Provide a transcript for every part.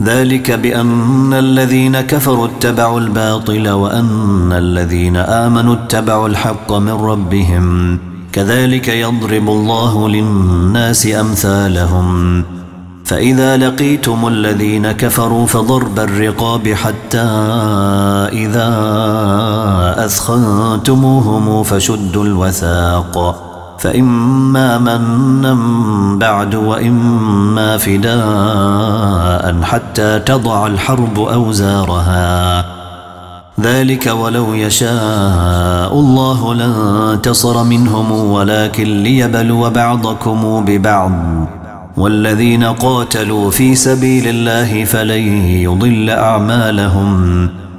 ذلك بأن الذين كفروا اتبعوا الباطل وأن الذين آمنوا اتبعوا الحق من ربهم. كذلك يضرب الله للناس أمثالهم. فإذا لقيتم الذين كفروا فضرب الرقاب حتى إذا أثخنتموهم فشدوا الوثاق. فإما منا بعد وإما فداء حتى تضع الحرب أوزارها. ذلك ولو يشاء الله لانتصر منهم ولكن ليبلو بعضكم ببعض. والذين قاتلوا في سبيل الله فلن يضل أعمالهم.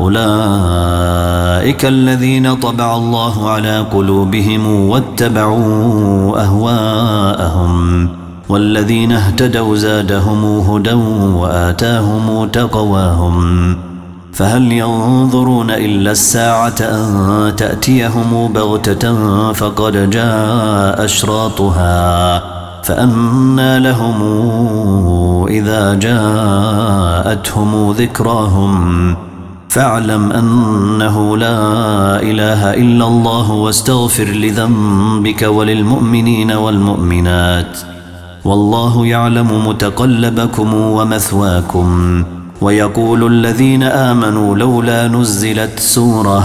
أولئك الذين طبع الله على قلوبهم واتبعوا أهواءهم والذين اهتدوا زادهم هدى وآتاهم تقواهم فهل ينظرون إلا الساعة أن تأتيهم بغتة فقد جاء أشراطها فأنا لهم إذا جاءتهم ذكراهم فاعلم أنه لا إله إلا الله واستغفر لذنبك وللمؤمنين والمؤمنات. والله يعلم متقلبكم ومثواكم. ويقول الذين آمنوا لولا نزلت سورة.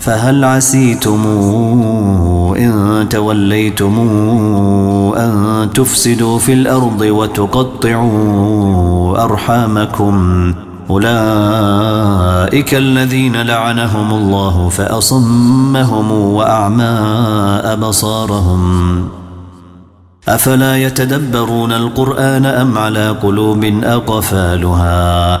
فهل عسيتم إن توليتم أن تفسدوا في الأرض وتقطعوا أرحامكم؟ أولئك الذين لعنهم الله فأصمهم وأعمى أبصارهم. أفلا يتدبرون القرآن أم على قلوب أقفالها؟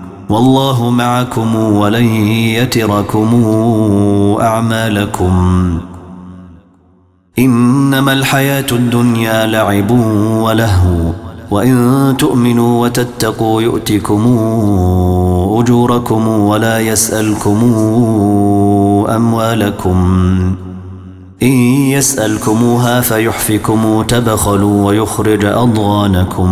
والله معكم ولن يتركم أعمالكم. إنما الحياة الدنيا لعب ولهو وإن تؤمنوا وتتقوا يؤتكم أجوركم ولا يسألكم أموالكم. إن يسألكموها فيحفكم تبخلوا ويخرج أضغانكم.